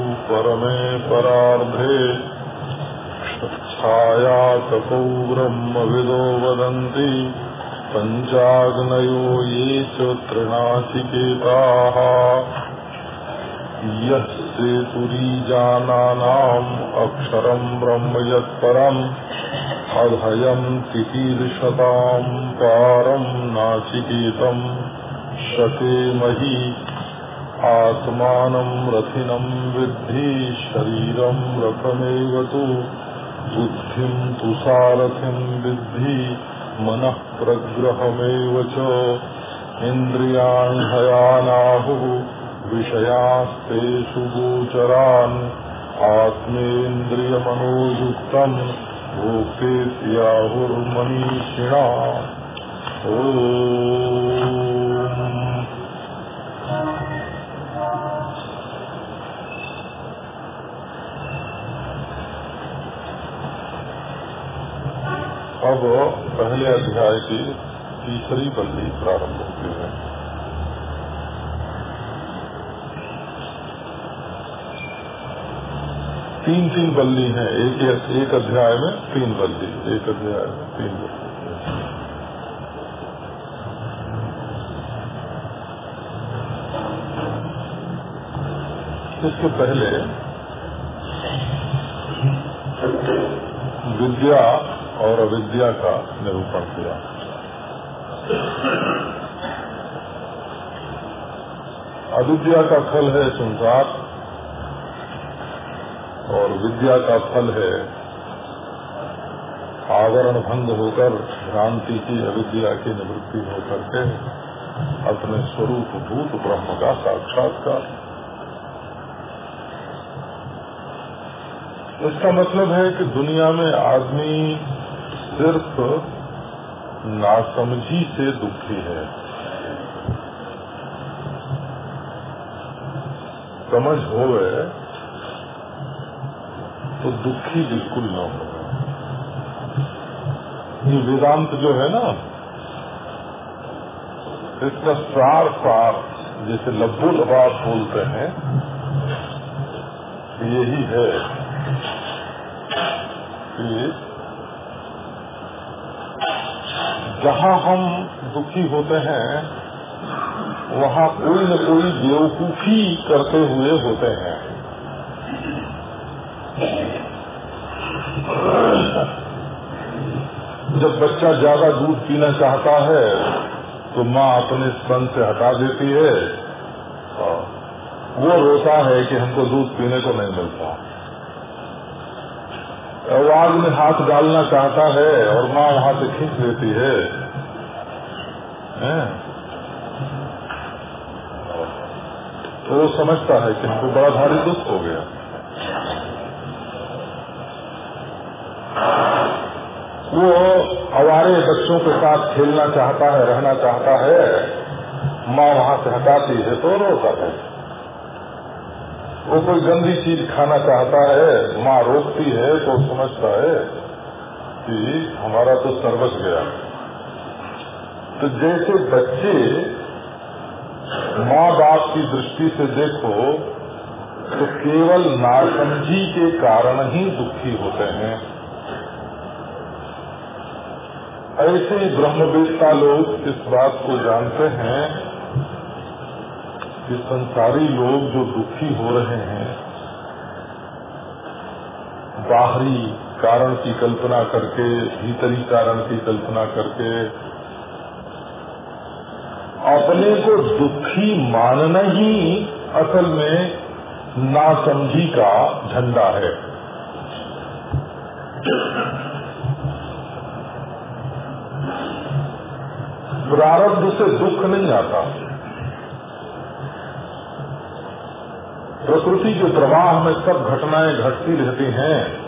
परमे परार्धे। छायातपौ ब्रह्मविदो वदन्ति। पञ्चाग्नयो ये च तृणाचिकेताः यः सेतुरीजानानाम् अक्षरम् ब्रह्म यत्परम्। अभयम् तिकीर्षताम् पारम् नाचिकेतम् शकेमहि आत्मानम् रथिनम् विद्धि शरीरम् रथमेव तु बुद्धिम् तु सारथिम् विद्धि, मनः प्रग्रहमेव च। इन्द्रियाण्हयानाहुः विषयास्तेषु गोचरान् आत्मेन्द्रियमनोयुक्तम् भोक्ते स्याहुर्मनीषिणा अब पहले अध्याय की तीसरी बल्ली प्रारंभ होती है। तीन तीन बल्ली है, एक एक अध्याय में तीन बल्ली, एक अध्याय में तीन बल्ली। इसके पहले विद्या और अविद्या का निरूपण किया। अविद्या का फल है संसार और विद्या का फल है आवरण भंग होकर भ्रांति की अविद्या की निवृत्ति होकर के अपने स्वरूप भूत ब्रह्म का साक्षात्कार। इसका मतलब है कि दुनिया में आदमी सिर्फ़ नासमझी से दुखी है। समझ हो गए तो दुखी बिल्कुल न हो ये वेदांत जो है ना इसका सार सार जैसे लब्बो लबाद बोलते हैं, यही है कि जहाँ हम दुखी होते हैं, वहाँ कोई न कोई बेवकूफ़ी करते हुए होते हैं। जब बच्चा ज़्यादा दूध पीना चाहता है तो माँ अपने स्तन से हटा देती है। वो रोता है कि हमको दूध पीने को नहीं मिलता। आवाज़ में हाथ डालना चाहता है और माँ वहाँ से खींच है, है? तो वो समझता है कि हमको बड़ा भारी दुख हो गया। वो हमारे बच्चों के साथ खेलना चाहता है रहना चाहता है माँ वहाँ से हटाती है तो रोता है। वो कोई गंदी चीज़ खाना चाहता है, माँ रोकती है तो समझता है कि हमारा तो सर्वस गया। तो जैसे बच्चे माँ बाप की दृष्टि से देखो तो केवल नासमझी के कारण ही दुखी होते हैं। ऐसे ही ब्रह्मवेत्ता लोग इस बात को जानते हैं कि संसारी लोग जो दुखी हो रहे हैं, बाहरी कारण की कल्पना करके, भीतरी कारण की कल्पना करके, अपने को दुखी मानना ही असल में नासमझी का झंडा है। प्रारब्ध से दुख नहीं आता। प्रकृति के प्रवाह में सब घटनाएँ घटती रहती हैं।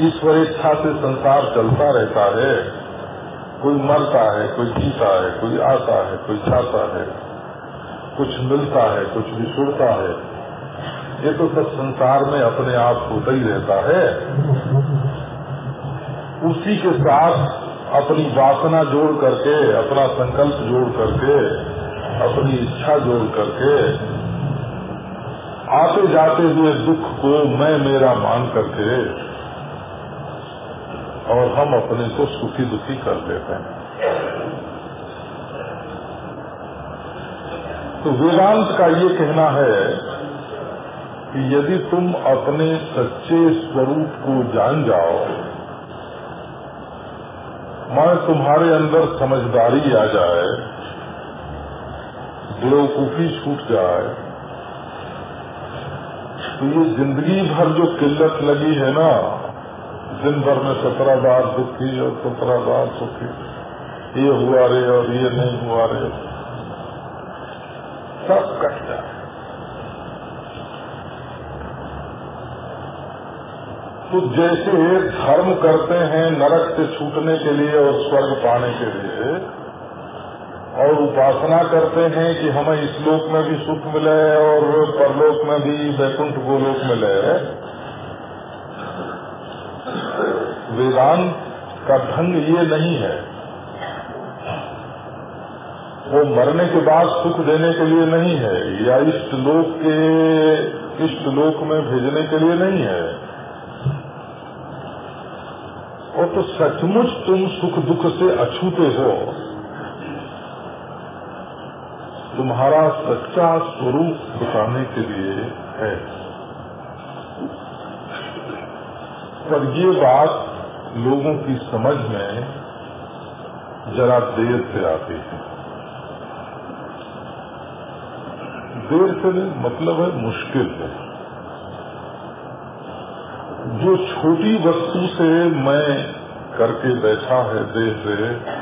ईश्वर इच्छा से संसार चलता रहता है। कोई मरता है, कोई जीता है, कोई आता है, कोई जाता है, कुछ मिलता है, कुछ बिछुड़ता है। ये तो सब संसार में अपने आप होता ही रहता है। उसी के साथ अपनी वासना जोड़ करके, अपना संकल्प जोड़ करके, अपनी इच्छा जोड़ करके आते जाते हुए दुख को मैं मेरा मान करके और हम अपने को सुखी दुखी कर देते हैं। तो वेदांत का ये कहना है कि यदि तुम अपने सच्चे स्वरूप को जान जाओ मैं तुम्हारे अंदर समझदारी आ जाए, बेवकूफ़ी छूट जाए तो ये ज़िंदगी भर जो किल्लत लगी है ना, दिन भर में सत्रह बार दुखी और सत्रह बार सुखी। ये हुआ रे और ये नहीं हुआ रे। सब कट जाए तो जैसे धर्म करते हैं नरक से छूटने के लिए और स्वर्ग पाने के लिए और उपासना करते हैं कि हमें इस लोक में भी सुख मिले और परलोक में भी वैकुंठ गोलोक मिले। वेदांत का ढंग ये नहीं है। वो मरने के बाद सुख देने के लिए नहीं है, या इष्ट लोक के इष्ट लोक में भेजने के लिए नहीं है। और तो सचमुच तुम सुख दुख से अछूते हो। तुम्हारा सच्चा स्वरूप बताने के लिए है। पर ये बात लोगों की समझ में जरा देर से आती है। देर से नहीं मतलब है मुश्किल है। जो छोटी वस्तु से मैं करके बैठा है देह से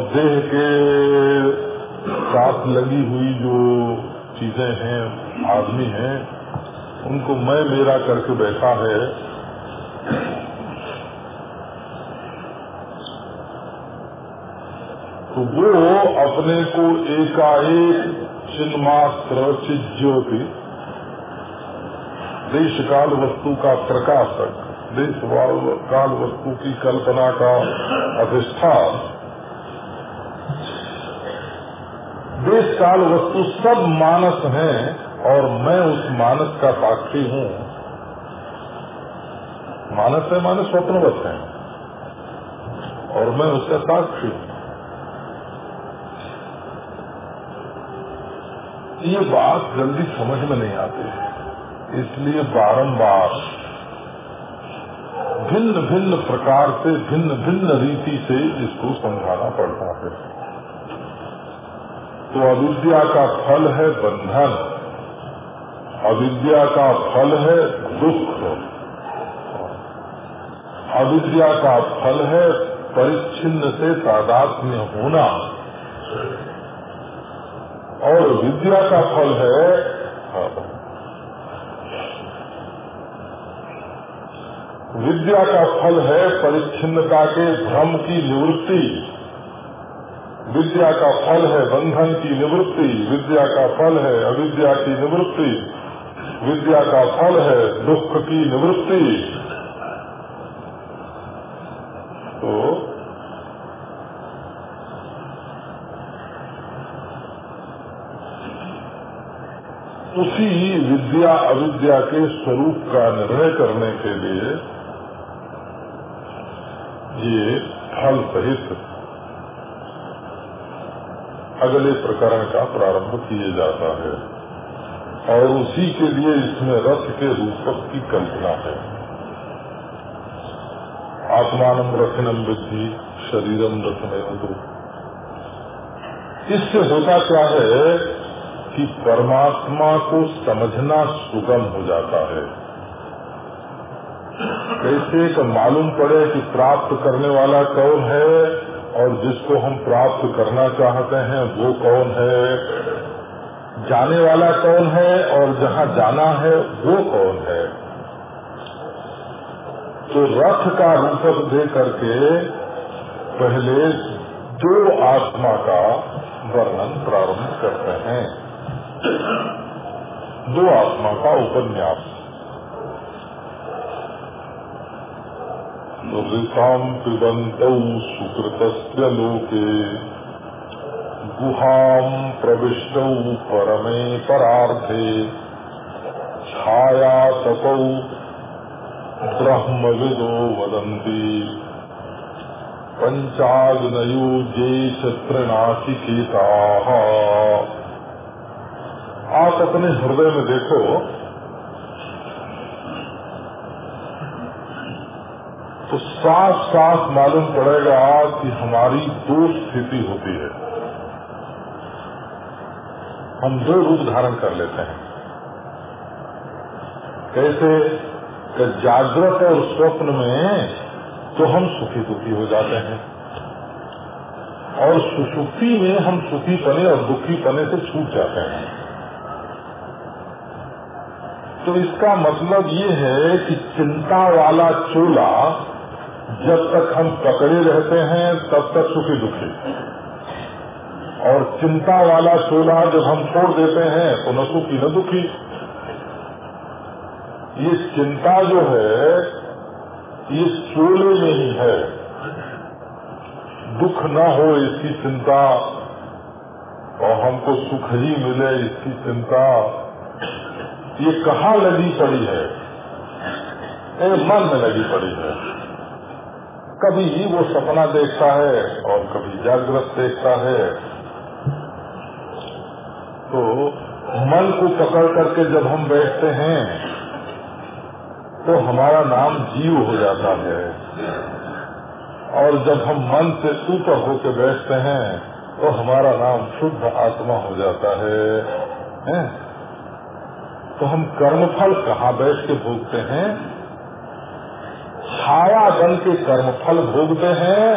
देह के साथ लगी हुई जो चीज़ें हैं, आदमी हैं, उनको मैं मेरा करके बैठा है। तो वो अपने को एकाएक चिन्मात्र चिज्योति देश काल वस्तु का प्रकाशक देश काल वस्तु की कल्पना का अधिष्ठान देश काल वस्तु सब मानस हैं और मैं उस मानस का साक्षी हूँ। मानस है, मानस स्वप्नवत है। और मैं उसका साक्षी हूँ। ये बात जल्दी समझ में नहीं आती। इसलिए बारंबार भिन्न भिन्न प्रकार से भिन्न भिन्न रीति से इसको समझाना पड़ता है। तो अविद्या का फल है बंधन। अविद्या का फल है दुख। अविद्या का फल है परिच्छिन्न से तादात्म्य होना। और विद्या का फल है हाँ, विद्या का फल है परिच्छिन्नता के भ्रम की निवृत्ति। विद्या का फल है बंधन की निवृत्ति, विद्या का फल है अविद्या की निवृत्ति, विद्या का फल है दुख की निवृत्ति। तो उसी विद्या अविद्या के स्वरूप का निर्णय करने के लिए ये फल सहित अगले प्रकरण का प्रारंभ किए जाता है। और उसी के लिए इसमें रथ के रूपक की कल्पना है। आत्मान रथनम विद्धि शरीरम रथन इससे होता क्या है कि परमात्मा को समझना सुगम हो जाता है। कैसे तो मालूम पड़े कि प्राप्त करने वाला कौन है? और जिसको हम प्राप्त करना चाहते हैं, वो कौन है? जाने वाला कौन है और जहाँ जाना है, वो कौन है? तो रथ का रूपक दे करके पहले दो आत्मा का वर्णन प्रारंभ करते हैं। दो आत्मा का उपन्यास। ऋताम पिबंत सुकृत लोके। गुहाम प्रविष्ट परमे परार्थे छाया तपौ ब्रह्मविदो वदन्ति। पंचाग्नयुजे चित्रनाचिकेताः आप अपने हृदय में देखो तो साफ़ साफ़ मालूम पड़ेगा कि हमारी दो स्थिति होती है। हम दो रूप धारण कर लेते हैं। कैसे जागृत और स्वप्न में तो हम सुखी दुखी हो जाते हैं। और सुसुप्ति में हम सुखी पने और दुखी पने से छूट जाते हैं। तो इसका मतलब ये है कि चिंता वाला चोला जब तक हम पकड़े रहते हैं तब तक सुखी दुखी। और चिंता वाला चोला जब हम छोड़ देते हैं तो न सुखी न दुखी। ये चिंता जो है ये चोले में ही है। दुख न हो इसकी चिंता और हमको सुख ही मिले इसकी चिंता। ये कहाँ लगी पड़ी है? ए, मन में लगी पड़ी है। कभी ही वो सपना देखता है और कभी जागृत देखता है। तो मन को पकड़ करके जब हम बैठते हैं तो हमारा नाम जीव हो जाता है। और जब हम मन से ऊपर होकर बैठते हैं तो हमारा नाम शुद्ध आत्मा हो जाता है, है? तो हम कर्मफल कहाँ बैठ के भोगते हैं? छाया बन के कर्म फल भोगते हैं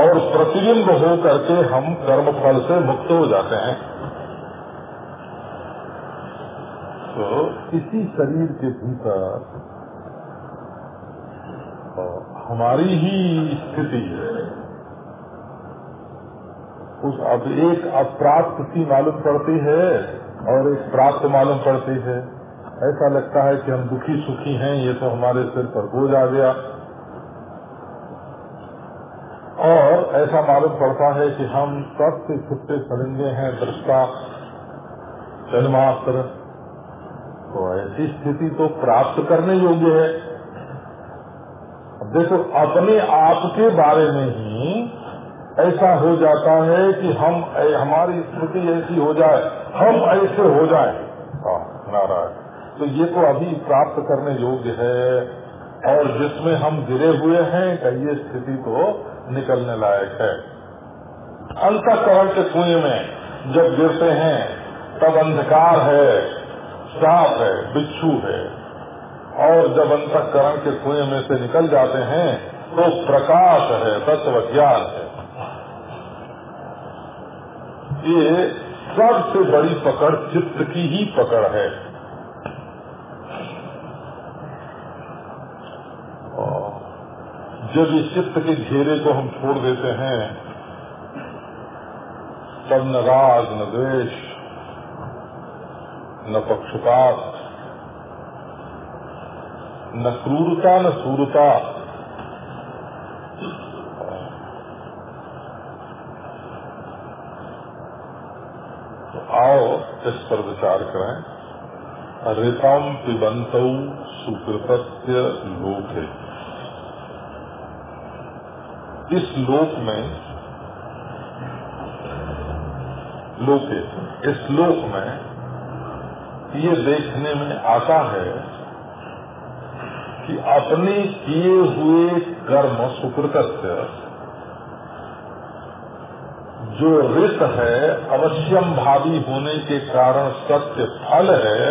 और प्रतिबिंब हो करके हम कर्मफल से मुक्त हो जाते हैं। तो इसी शरीर के भीतर हमारी ही स्थिति है। उस अब एक अप्राप्त की मालूम पड़ती है और एक प्राप्त मालूम पड़ती है। ऐसा लगता है कि हम दुखी सुखी हैं ये तो हमारे सिर पर बोझ आ गया। और ऐसा मालूम पड़ता है कि हम सबसे छुट्टे फरिंदे हैं दृष्टा जन्मास्त्र तो ऐसी स्थिति तो प्राप्त करने योग्य है। देखो अपने आप के बारे में ही ऐसा हो जाता है कि हम हमारी स्मृति ऐसी हो जाए हम ऐसे हो जाए। हाँ, नारायण। तो ये तो अभी प्राप्त करने योग्य है। और जिसमें हम गिरे हुए हैं का ये स्थिति तो निकलने लायक है। अंतकरण के कुएँ में जब गिरते हैं, तब अंधकार है साफ़ है, बिच्छू है। और जब अंतकरण के कुएँ में से निकल जाते हैं तो प्रकाश है, तत्व ज्ञान है। ये सबसे बड़ी पकड़ चित्त की ही पकड़ है। जब इस चित्त के घेरे को हम छोड़ देते हैं, तब न राग, न द्वेष, न पक्षपात, न क्रूरता, न सूरता। तो आओ इस पर विचार करें। ऋतम पिबंत सुकृतस्य लोक। है इस लोक में लोके, इस लोक में ये देखने में आता है कि अपने किए हुए कर्म सुकृतस्य, जो रित है, अवश्यम भावी होने के कारण सत्य फल है,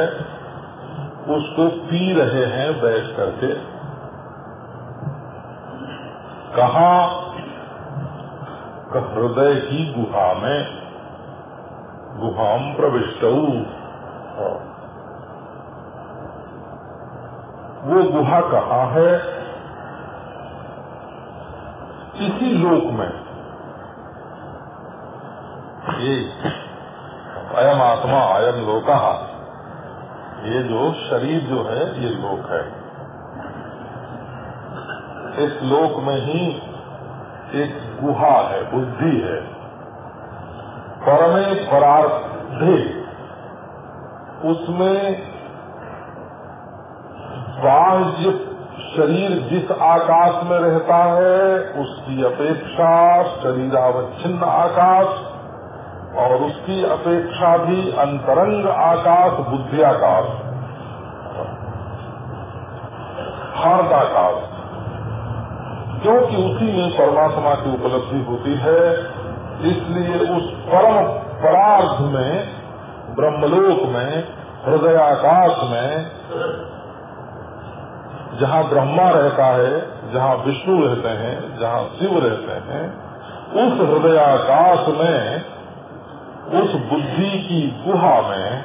उसको पी रहे हैं बैठ करके कहा हृदय की गुहा में गुहाम प्रविष्ट। वो गुहा कहा है? इसी लोक में। ये अयम आत्मा, अयम लोका। ये जो शरीर जो है, ये लोक है। इस लोक में ही एक गुहा है, बुद्धि है। परमे परार्धे उसमें बाह्य शरीर जिस आकाश में रहता है, उसकी अपेक्षा शरीरावच्छिन्न आकाश और उसकी अपेक्षा भी अंतरंग आकाश बुद्धि आकाश हार्द आकाश क्योंकि उसी में परमात्मा की उपलब्धि होती है, इसलिए उस परम परार्थ में, ब्रह्मलोक में, हृदयाकाश में, जहाँ ब्रह्मा रहता है, जहाँ विष्णु रहते हैं, जहाँ शिव रहते हैं, उस हृदयाकाश में, उस बुद्धि की गुहा में,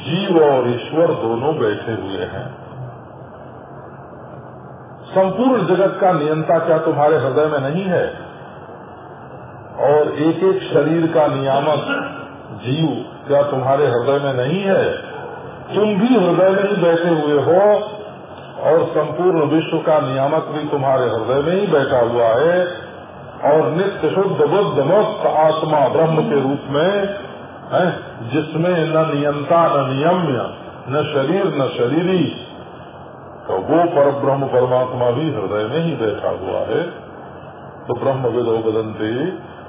जीव और ईश्वर दोनों बैठे हुए हैं। संपूर्ण जगत का नियंता क्या तुम्हारे हृदय में नहीं है? और एक एक शरीर का नियामक जीव क्या तुम्हारे हृदय में नहीं है? तुम भी हृदय में ही बैठे हुए हो, और संपूर्ण विश्व का नियामक भी तुम्हारे हृदय में ही बैठा हुआ है, और नित्य शुद्ध बुद्ध मुक्त आत्मा ब्रह्म के रूप में, है, जिसमें न नियंता न नियम्य, न शरीर न शरीरी तो वो पर ब्रह्म परमात्मा भी हृदय में ही बैठा हुआ है। तो ब्रह्म विदो बदंते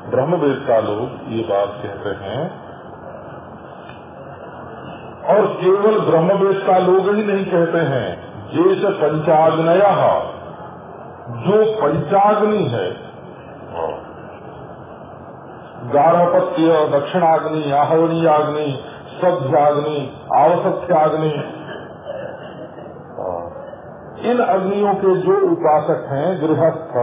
ब्रह्म वेद का लोग ये बात कहते हैं। और केवल ब्रह्म वेद का लोग ही नहीं कहते हैं। जैसे पंचाग्नया, जो पंचाग्नि है। गारहपत्य दक्षिणाग्नि आहवनी आग्नि सभ्याग्नि आवश्यक्याग्नि इन अग्नियों के जो उपासक हैं, गृहस्थ,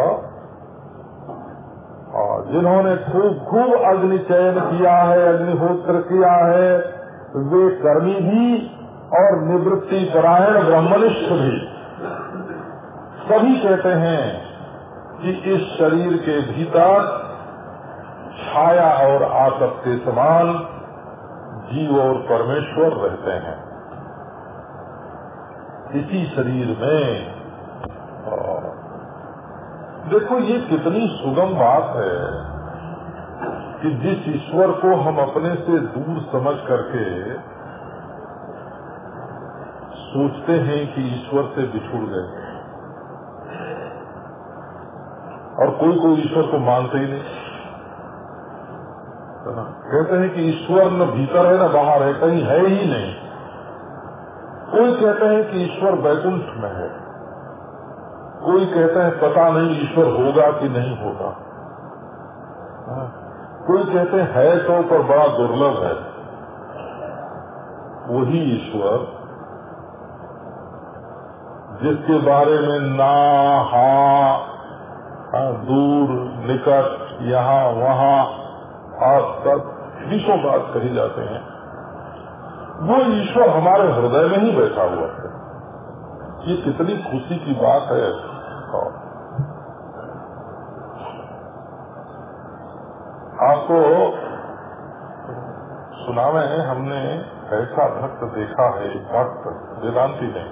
और जिन्होंने खूब खूब अग्नि चयन किया है, अग्निहोत्र किया है, वे कर्मी भी और निवृत्ति परायण ब्रह्मनिष्ठ भी। सभी कहते हैं कि इस शरीर के भीतर छाया और आतप के समान जीव और परमेश्वर रहते हैं। इसी शरीर में। देखो, ये कितनी सुगम बात है कि जिस ईश्वर को हम अपने से दूर समझ करके सोचते हैं कि ईश्वर से बिछुड़ गए। और कोई कोई ईश्वर को मानते ही नहीं। कहते हैं कि ईश्वर न भीतर है, न बाहर है, कहीं है ही नहीं। कोई कहते हैं कि ईश्वर वैकुंठ में है। कोई कहते हैं पता नहीं ईश्वर होगा कि नहीं होगा। कोई कहते हैं है तो पर बड़ा दुर्लभ है। वही ईश्वर जिसके बारे में ना हा हाँ, दूर निकट यहाँ वहाँ आस तक बीसों बात कही जाते हैं। वो ईश्वर हमारे हृदय में ही बैठा हुआ है। ये कितनी खुशी की बात है। हाँ। आपको सुनावे हमने ऐसा भक्त देखा है भक्त, वेदांति ने।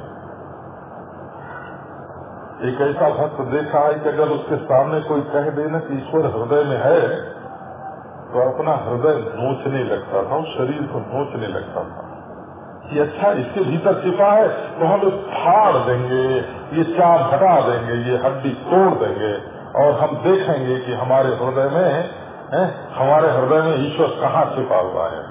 एक ऐसा भक्त देखा है कि अगर उसके सामने कोई कह देना कि ईश्वर हृदय में है तो अपना हृदय नोचने लगता था, शरीर को नोचने लगता था। कि अच्छा इसके भीतर छिपा है तो हम फाड़ देंगे ये चार हटा देंगे ये हड्डी तोड़ देंगे और हम देखेंगे कि हमारे हृदय में है, हमारे हृदय में ईश्वर कहाँ छिपा हुआ है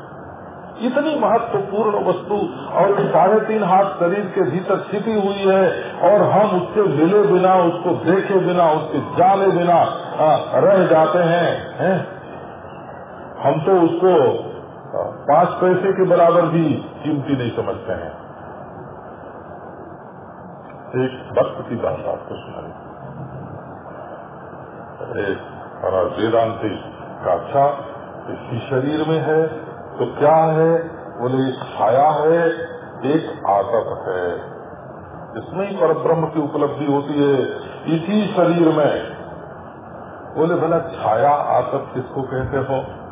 इतनी महत्वपूर्ण वस्तु और साढ़े तीन हाथ शरीर के भीतर छिपी हुई है और हम उसके मिले बिना उसको देखे बिना उसके जाने बिना रह जाते हैं है? हम तो उसको पाँच पैसे के बराबर भी कीमती नहीं समझते हैं। एक वक्त की बात आपको सुनाई। एक हमारा वेदांति का अच्छा इसी शरीर में है तो क्या है? बोले एक छाया है, एक आतप है। इसमें ही पर ब्रह्म की उपलब्धि होती है, इसी शरीर में। बोले, भला छाया आतप किसको कहते हो?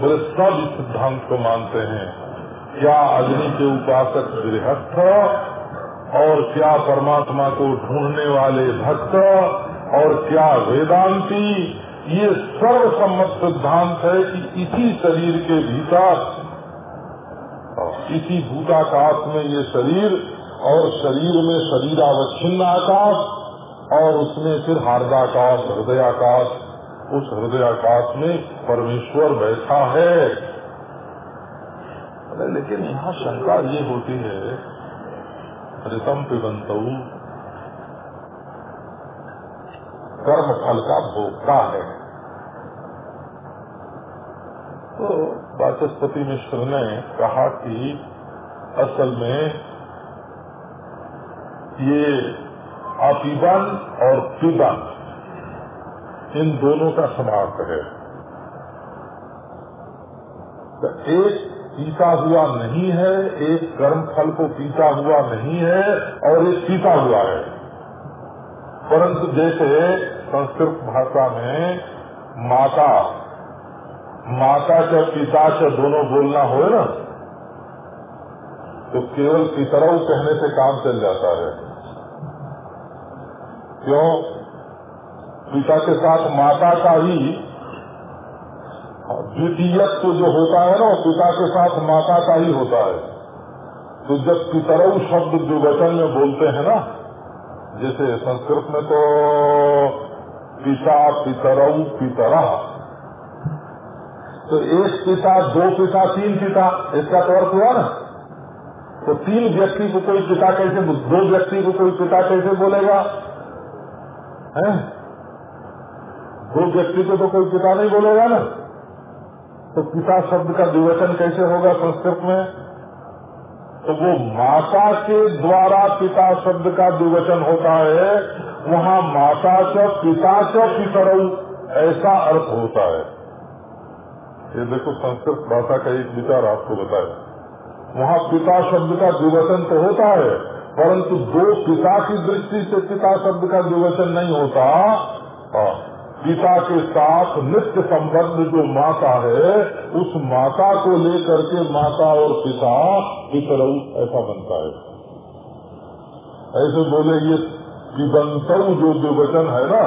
बोले सब इस सिद्धांत को मानते हैं। क्या अग्नि के उपासक गृहस्थ और क्या परमात्मा को ढूँढने वाले भक्त और क्या वेदांती, ये सर्वसम्मत सिद्धांत है कि इसी शरीर के भीतर, इसी भूताकाश में ये शरीर और शरीर में शरीर शरीरावच्छिन्न आकाश और उसमें फिर हार्दाकाश, हृदयाकाश उस हृदय आकाश में परमेश्वर बैठा है। अरे, लेकिन यहाँ शंका ये होती है ऋतम पिबंत कर्म फल का भोगता है। तो वाचस्पति मिश्र ने कहा कि असल में ये अपिबन और पिबन इन दोनों का समाप्त है। तो एक पीता हुआ नहीं है, एक कर्म फल को पीता हुआ नहीं है और एक पीता हुआ है। परंतु जैसे संस्कृत भाषा में माता माता के पिता से दोनों बोलना हो ना तो केवल पितरऊ कहने से काम चल जाता है। क्यों? पिता के साथ, माता का ही द्वितीयत्व जो होता है ना पिता के साथ, माता का ही होता है। तो जब पितरऊ शब्द जो वचन में बोलते हैं ना, जैसे संस्कृत में तो पिता पितरऊ पितरा। तो एक पिता, दो पिता, तीन पिता, इसका तो हुआ ना। तो तीन व्यक्ति को कोई पिता कैसे, दो व्यक्ति को कोई पिता कैसे बोलेगा? है? दो व्यक्ति को तो कोई पिता नहीं बोलेगा ना। तो पिता शब्द का द्विवचन कैसे होगा संस्कृत में? तो वो माता के द्वारा पिता शब्द का द्विवचन होता है, वहाँ माता से पिता से पितरऊ ऐसा अर्थ होता है। ये देखो संस्कृत भाषा का एक विचार आपको बताया। वहाँ पिता शब्द का द्विवचन तो होता है, परंतु दो पिता की दृष्टि से पिता शब्द का द्विवचन नहीं होता। हाँ। पिता के साथ नित्य संबंध जो माता है, उस माता को लेकर के माता और पिता पितर ऐसा बनता है। ऐसे बोले ये पिबंत जो द्विवचन है ना,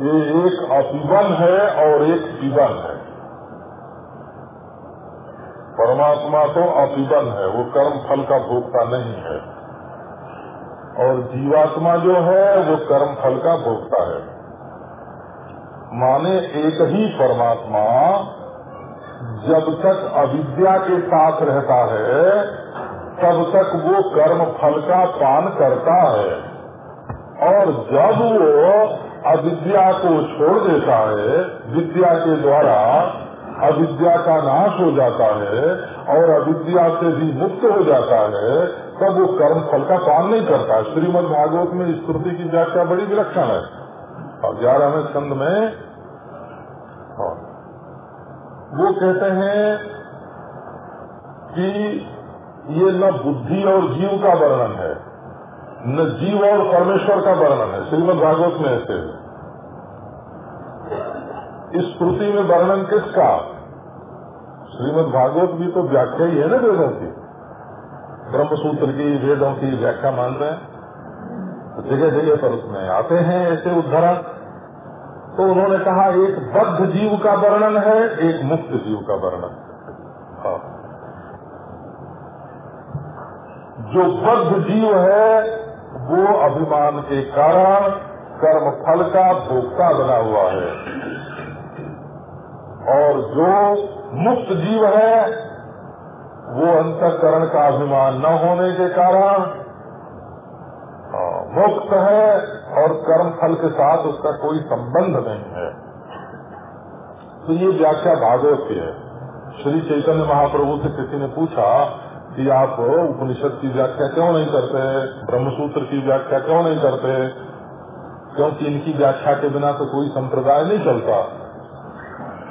ये एक अपिबन है और एक पिबन है। परमात्मा तो अपिबन है, वो कर्म फल का भोगता नहीं है। और जीवात्मा जो है, वो कर्म फल का भोगता है। माने एक ही परमात्मा जब तक अविद्या के साथ रहता है, तब तक वो कर्म फल का पान करता है। और जब वो अविद्या को छोड़ देता है, विद्या के द्वारा अविद्या का नाश हो जाता है और अविद्या से भी मुक्त हो जाता है तब वो कर्म फल का पान नहीं करता। श्रीमद भागवत में स्तुति की व्याख्या बड़ी विलक्षण है। और ग्यारहवें स्कंद में हाँ, वो कहते हैं कि ये न बुद्धि और जीव का वर्णन है न जीव और परमेश्वर का वर्णन है। श्रीमद भागवत में ऐसे इस स्मृति में वर्णन किसका? श्रीमद भागवत भी तो व्याख्या ही है ना वेदों की। ब्रह्म सूत्र की, वेदों की व्याख्या मान रहे हैं। तो जगह जगह पर उसमें आते हैं ऐसे उदाहरण तो उन्होंने कहा, एक बद्ध जीव का वर्णन है, एक मुक्त जीव का वर्णन। हाँ। जो बद्ध जीव है, वो अभिमान के कारण कर्म फल का भोक्ता बना हुआ है। और जो मुक्त जीव है वो अंतकरण का अभिमान न होने के कारण मुक्त है और कर्म फल के साथ उसका कोई संबंध नहीं है। तो ये व्याख्या भागवत की है। श्री चैतन्य महाप्रभु से किसी ने पूछा कि आप उपनिषद की व्याख्या क्यों नहीं करते ब्रह्मसूत्र की व्याख्या क्यों नहीं करते क्योंकि इनकी व्याख्या के बिना तो कोई संप्रदाय नहीं चलता।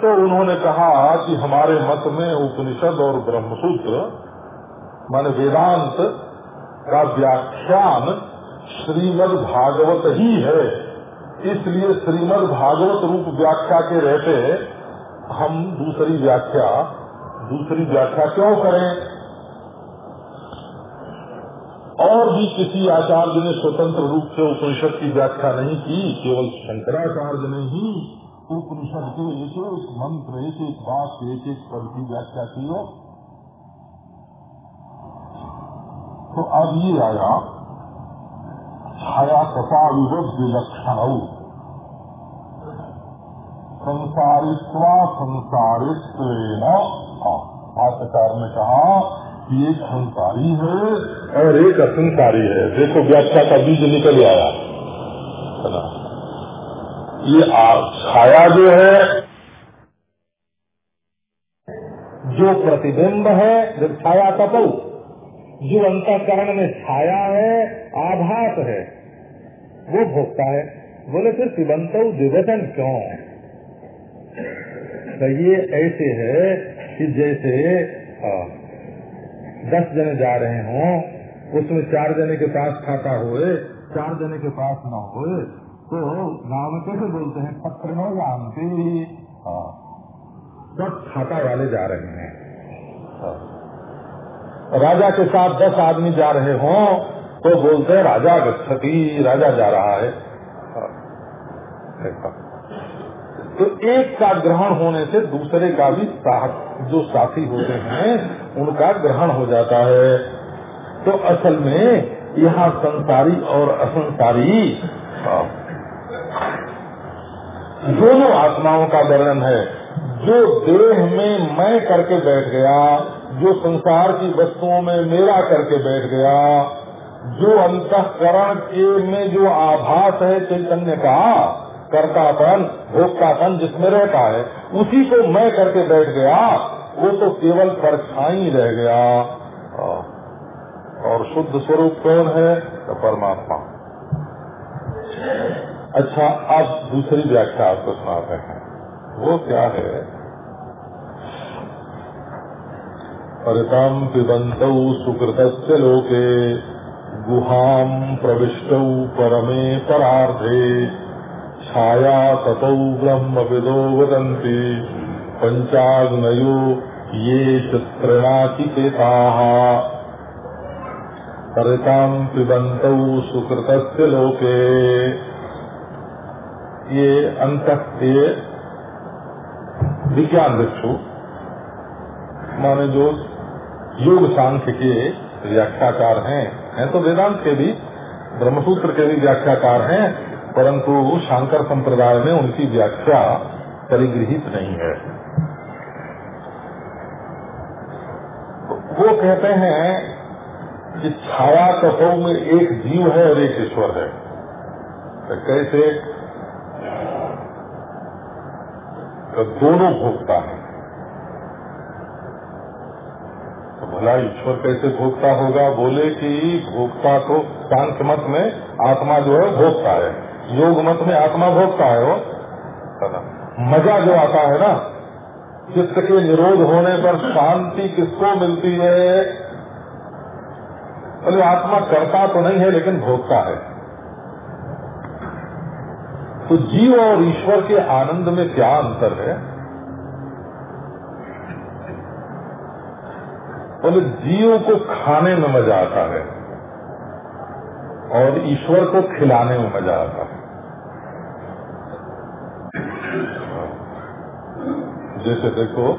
तो उन्होंने कहा कि हमारे मत में उपनिषद और ब्रह्मसूत्र, माने वेदांत का व्याख्यान श्रीमद भागवत ही है। इसलिए श्रीमद भागवत रूप व्याख्या के रहते हम दूसरी व्याख्या दूसरी व्याख्या क्यों करें? और भी किसी आचार्य ने स्वतंत्र रूप से उपनिषद की व्याख्या नहीं की, केवल शंकराचार्य ने ही। उपनिषद के एक एक मंत्र एक एक बात एक एक पद की व्याख्या की हो। तो अब ये आया, छाया कथा विरुद्ध लक्षण। संसारित्वा संसारित्व भाष्यकार ने कहा कि एक संसारी है। और एक असंसारी है। देखो, व्याख्या का बीज निकल आया। है ये छाया जो है, जो प्रतिबिंब है, जब छाया कपू जो अंतकरण में छाया है, आभास है, वो भोगता है। बोले, फिर पिबंत दिवसन क्यों? तो ये ऐसे है कि जैसे दस जने जा रहे हों, उसमें चार जने के पास खाता हुए, चार जने के पास न हो तो गाँव में कैसे बोलते हैं? पत्र जानते सब खाता वाले जा रहे हैं। राजा के साथ दस आदमी जा रहे हों तो बोलते हैं, राजा गच्छती, राजा जा रहा है। तो एक का ग्रहण होने से दूसरे का भी साथ, जो साथी होते हैं, उनका ग्रहण हो जाता है। तो असल में यहाँ संसारी और असंसारी दोनों आत्माओं का वर्णन है। जो देह में मैं करके बैठ गया, जो संसार की वस्तुओं में मेरा करके बैठ गया, जो अंतकरण के में जो आभास है, चैतन्य का कर्तापन, भोक्तापन जिसमें रहता है, उसी को मैं करके बैठ गया, वो तो केवल परछाई रह गया। और शुद्ध स्वरूप कौन है? तो परमात्मा। अच्छा अब दूसरी व्याख्या आपको सुनाते हैं। वो क्या है? परिताम पिबंत सुकृत लोके गुहाम प्रविष्ट परमे परार्धे, छाया ततौ ब्रह्म विदो वदन्ति पंचाग्नयो ये चित्रणाचिकेता परिताम पिबंत सुकृत लोके ये अंत विज्ञान भिक्षु माने जो योग सांख्य के व्याख्याकार हैं। हैं तो वेदांत के भी, ब्रह्मसूत्र के भी व्याख्याकार हैं, परंतु शंकर संप्रदाय में उनकी व्याख्या परिगृहित नहीं है। वो कहते हैं कि छाया कपो में एक जीव है और एक ईश्वर है। तो कैसे तो दोनों भोगता है। तो भला ईश्वर कैसे भोगता होगा? बोले कि भोगता तो शांत मत में आत्मा जो है भोगता है। योग मत में आत्मा भोगता है वो। मज़ा जो आता है ना, चित्त के निरोध होने पर शांति किसको मिलती है? बोले आत्मा करता तो नहीं है, लेकिन भोगता है। तो जीव और ईश्वर के आनंद में क्या अंतर है? बोले जीव को खाने में मज़ा आता है और ईश्वर को खिलाने में मज़ा आता है। जैसे देखो,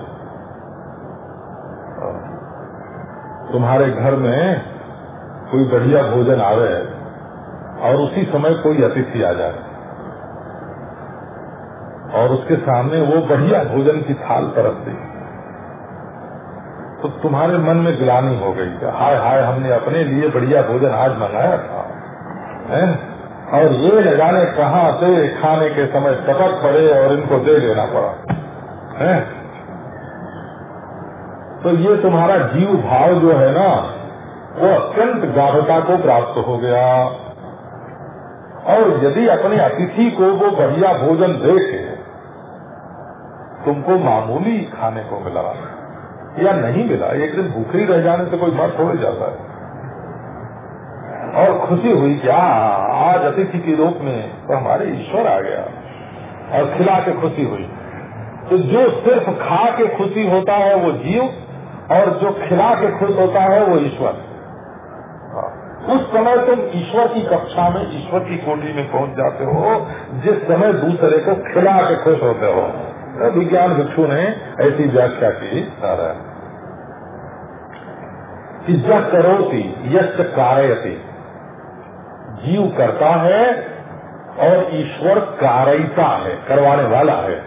तुम्हारे घर में कोई बढ़िया भोजन आवे और उसी समय कोई अतिथि आ जाए और उसके सामने वो बढ़िया भोजन की थाल परत दी तो तुम्हारे मन में गिलानी हो गई हाय हाय, हमने अपने लिए बढ़िया भोजन आज मंगाया था, है? और ये लगाने कहाँ से खाने के समय टपक पड़े और इनको दे देना पड़ा, है? तो ये तुम्हारा जीव भाव जो है ना, वो अत्यंत गाढ़ता को प्राप्त हो गया और यदि अपने अतिथि को वो बढ़िया भोजन दे के तुमको मामूली खाने को मिला या नहीं मिला, एक दिन भूखे रह जाने से कोई मर थोड़े जाता है। और खुशी हुई क्या आज अतिथि के रूप में तो हमारे ईश्वर आ गया। और खिला के खुशी हुई। तो जो सिर्फ़ खा के खुशी होता है, वो जीव, और जो खिला के खुश होता है, वो ईश्वर। उस समय तुम ईश्वर की कक्षा में, ईश्वर की कोटि में पहुँच जाते हो, जिस समय दूसरे को खिला के खुश होते हो। विज्ञान भिक्षु ने ऐसी व्याख्या की। नारायण। कि जब करोती यश कारयती। जीव करता है और ईश्वर कारयता है करवाने वाला है।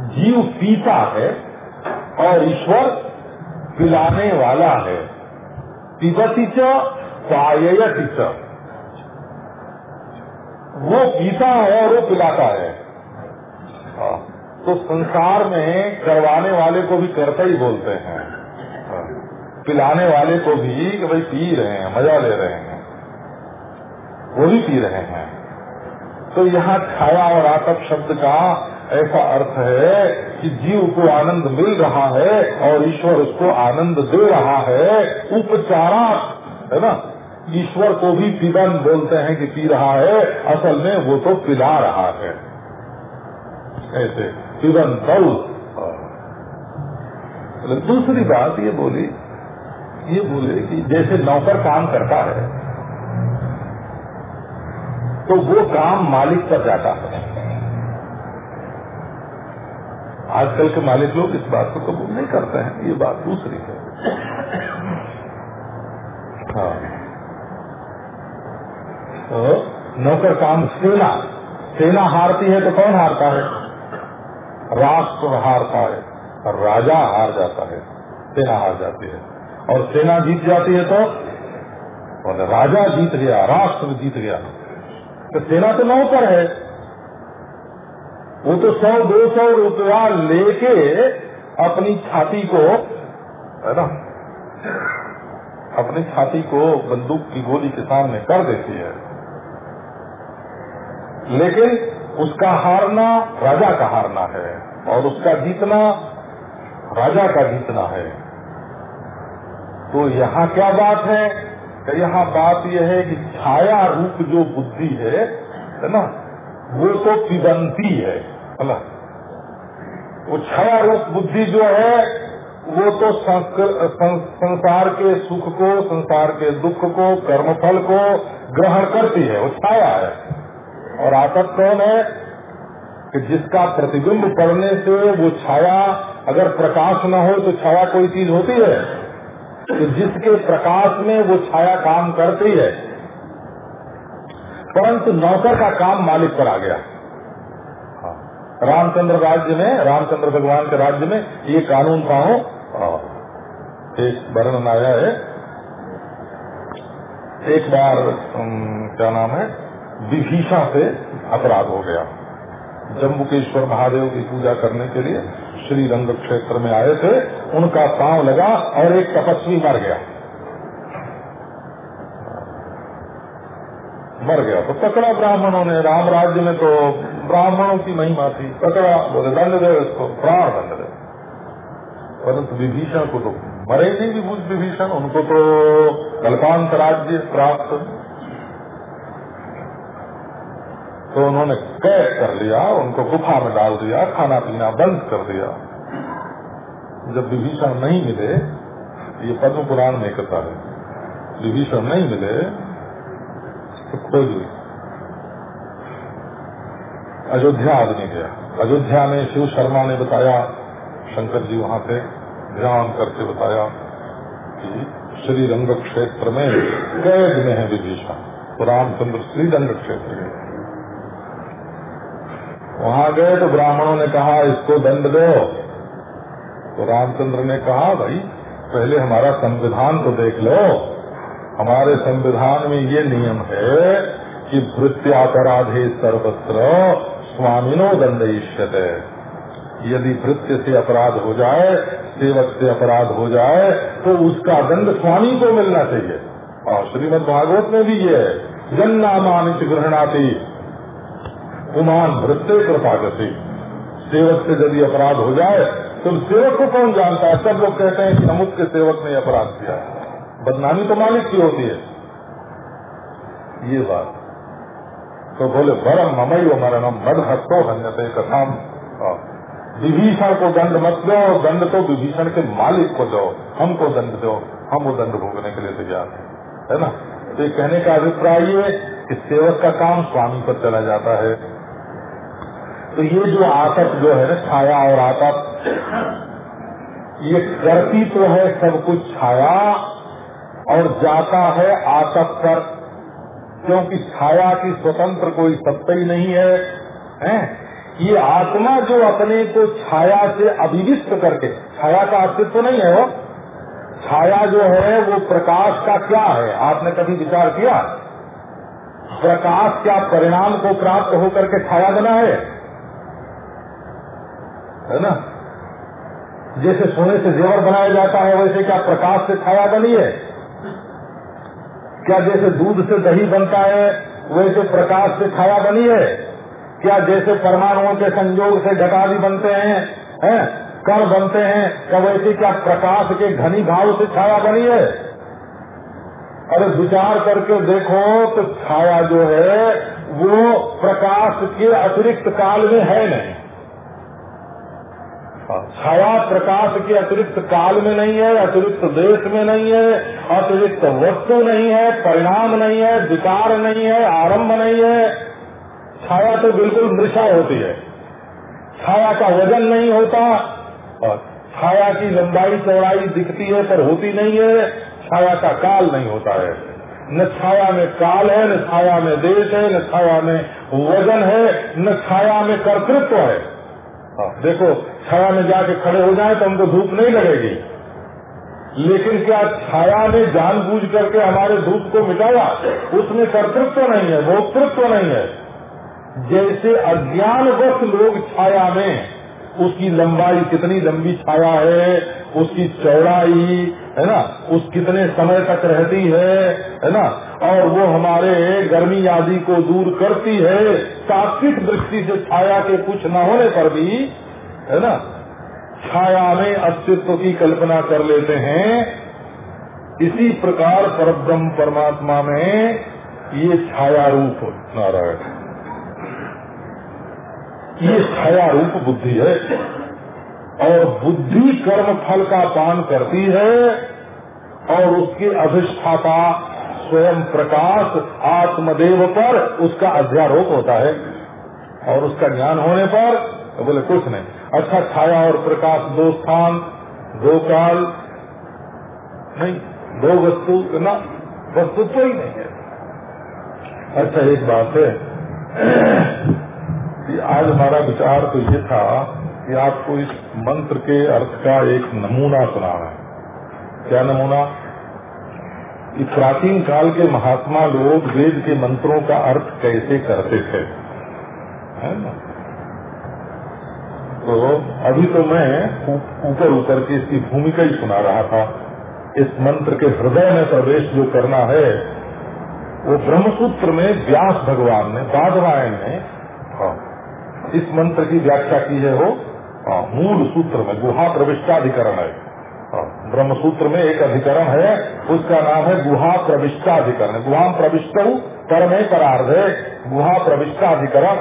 जीव पीता है और ईश्वर पिलाने वाला है। पिबती च पायती च। वो पीता है और वो पिलाता हाँ, तो संसार में करवाने वाले को भी करता ही बोलते हैं। हाँ, पिलाने वाले को भी भाई पी रहे हैं मज़ा ले रहे हैं। वो भी पी रहे हैं। तो यहाँ छाया और आतप शब्द का ऐसा अर्थ है कि जीव को आनंद मिल रहा है और ईश्वर उसको आनंद दे रहा है। उपचारा है ना? ईश्वर को भी पिबन बोलते हैं कि पी रहा है। असल में वो तो पिला रहा है। ऐसे पिबन बल दूसरी बात ये बोली, ये बोले कि जैसे नौकर काम करता है तो वो काम मालिक पर जाता है। आजकल के मालिक लोग इस बात को कबूल नहीं करते हैं, ये बात दूसरी है। हाँ। तो नौकर काम सेना सेना हारती है तो कौन हारता है? राष्ट्र हारता है और राजा हार जाता है, सेना हार जाती है। और सेना जीत जाती है तो और राजा जीत गया, राष्ट्र जीत गया। तो सेना तो नौकर है। वो तो सौ, दो सौ रुपया लेके अपनी छाती को, है ना, अपनी छाती को बंदूक की गोली के सामने कर देती है। लेकिन उसका हारना राजा का हारना है और उसका जीतना राजा का जीतना है। तो यहाँ क्या बात है? यहाँ बात यह है कि छाया रूप जो बुद्धि है है ना, वो तो पिबंती है ना। वो छाया रूप बुद्धि जो है, वो तो संसार के सुख को, संसार के दुख को, कर्मफल को ग्रहण करती है। वो छाया है। और आतक कौन है कि जिसका प्रतिबिंब पड़ने से वो छाया, अगर प्रकाश न हो तो छाया कोई चीज़ होती है। कि जिसके प्रकाश में वो छाया काम करती है। परंतु नौकर का काम मालिक पर आ गया। रामचंद्र राज्य में, रामचंद्र भगवान के राज्य में ये कानून का हो। एक वर्णन आया है। एक बार क्या नाम है? विभीषण से अपराध हो गया। जम्बुकेश्वर महादेव की पूजा करने के लिए श्री रंग क्षेत्र में आए थे, उनका पाँव लगा और एक तपस्वी मर गया। मर गया। तो पकड़ा ब्राह्मणों ने, राम राज्य में तो ब्राह्मणों की महिमा थी। पकड़ा, बोले, दंड दे उसको, प्राण दंड दे। परंतु विभीषण को तो मरे नहीं भी विभीषण, उनको तो कल्पांत राज्य प्राप्त तो उन्होंने कैद कर लिया, उनको गुफा में डाल दिया खाना पीना बंद कर दिया। जब विभीषण नहीं मिले, ये पद्म पुराण में कथा है, विभीषण नहीं मिले तो खोज अयोध्या आदमी गया। अयोध्या में शिव शर्मा ने बताया, शंकर जी वहाँ पे ध्यान करके बताया कि श्री रंग क्षेत्र में कैद में है विभीषण। रामचंद्र श्री रंग क्षेत्र में। वहाँ गए तो ब्राह्मणों ने कहा, इसको दंड दो। तो रामचंद्र ने कहा, भाई, पहले हमारा संविधान तो देख लो। हमारे संविधान में ये नियम है कि भृत्यापराधे सर्वत्र स्वामिनो दंड यदि भृत्य से अपराध हो जाए, सेवक से अपराध हो जाए तो उसका दंड स्वामी को मिलना चाहिए। और श्रीमद भागवत में भी ये है। जन्नामानित ग्रहणाती उमान भृत्य कृपागति सेवक से यदि अपराध हो जाए तो सेवक को कौन जानता है? सब लोग कहते हैं कि नमुद के सेवक ने अपराध किया बदनामी तो मालिक की होती है। ये बात। तो बोले बरम ममई व मरणम मद हस्तो हन्यते कथाम। विभीषण को दंड मत दो और दंड तो विभीषण के मालिक को दो। हमको दंड दो। हम वो दंड भोगने के लिए तैयार है। ना? तो ये कहने का अभिप्राय ये कि सेवक का काम स्वामी पर चला जाता है। तो ये जो आतप जो है ना छाया और आतप ये करती तो है सब कुछ छाया और जाता है आतप पर क्योंकि छाया की स्वतंत्र कोई सत्ता ही नहीं है, हैं? ये आत्मा जो अपने को छाया से अभिविष्ट करके छाया का अस्तित्व तो नहीं है वो छाया जो है वो प्रकाश का क्या है? आपने कभी विचार किया? प्रकाश क्या परिणाम को प्राप्त होकर के छाया बना है? है ना? जैसे सोने से जेवर बनाया जाता है, वैसे क्या प्रकाश से छाया बनी है? क्या जैसे दूध से दही बनता है, वैसे प्रकाश से छाया बनी है? क्या जैसे परमाणुओं के संयोग से घटादी बनते हैं हैं? कण बनते हैं, क्या वैसे क्या प्रकाश के घनी भाव से छाया बनी है? अरे विचार करके देखो तो छाया जो है, वो प्रकाश के अतिरिक्त काल में है नहीं। छाया प्रकाश के अतिरिक्त काल में नहीं है, अतिरिक्त देश में नहीं है, अतिरिक्त वस्तु नहीं है, परिणाम नहीं है, विकार नहीं है, आरंभ नहीं है। छाया तो बिल्कुल मृषा होती है। छाया का वज़न नहीं होता और छाया की लंबाई चौड़ाई दिखती है पर होती नहीं है। छाया का काल नहीं होता है। न छाया में काल है, न छाया में देश है, न छाया में वज़न है, न छाया में कर्तृत्व है। देखो, छाया में जाके खड़े हो जाए तो हमको धूप नहीं लगेगी। लेकिन क्या छाया ने जानबूझ करके हमारे धूप को मिटाया? उसमें कर्तृत्व नहीं है, भोक्तृत्व नहीं है। जैसे अज्ञान वक्त लोग छाया में उसकी लंबाई कितनी लंबी छाया है, उसकी चौड़ाई, है ना? उस कितने समय तक रहती है है ना? और वो हमारे गर्मी आदि को दूर करती है, तात्विक दृष्टि से छाया के कुछ न होने पर भी, है ना? छाया में अस्तित्व की कल्पना कर लेते हैं। इसी प्रकार परब्रह्म परमात्मा में ये छाया रूप, नारायण। ये छाया रूप बुद्धि है। और बुद्धि कर्म फल का पान करती है और उसके अधिष्ठाता स्वयं प्रकाश, आत्मदेव पर उसका अध्यारोप होता है। और उसका ज्ञान होने पर तो बोले, कुछ नहीं। अच्छा छाया और प्रकाश दो स्थान, दो काल, नहीं, दो वस्तु, ना वस्तु तो ही नहीं है। अच्छा एक बात है। कि आज हमारा विचार तो ये था कि आपको इस मंत्र के अर्थ का एक नमूना सुनाना है। क्या नमूना? प्राचीन काल के महात्मा लोग वेद के मंत्रों का अर्थ कैसे करते थे। है ना? तो अभी तो मैं ऊपर ऊपर की इसकी भूमिका ही सुना रहा था। इस मंत्र के हृदय में प्रवेश जो करना है, वो ब्रह्मसूत्र में व्यास भगवान ने बाधवायन ने इस मंत्र की व्याख्या की है वो मूल सूत्र में, गुहा प्रविष्टाधिकरण है। ब्रह्म सूत्र में एक अधिकरण है, उसका नाम है गुहा प्रविष्टाधिकरण। गुहा प्रविष्ट, परमे परार्ध, गुहा प्रविष्टाधिकरण।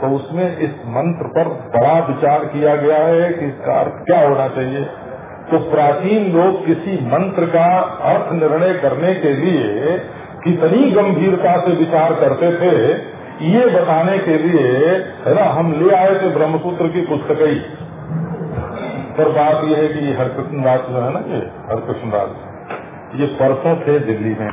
तो उसमें इस मंत्र पर बड़ा विचार किया गया है कि इसका अर्थ क्या होना चाहिए। तो प्राचीन लोग किसी मंत्र का अर्थ निर्णय करने के लिए कितनी गंभीरता से विचार करते थे ये बताने के लिए, है ना, हम ले आए थे ब्रह्मपुत्र की पुस्तक। ही पर बात यह है कि हरकृष्ण राज जो है ना, ये हरकृष्ण राज। ये परसों थे दिल्ली में।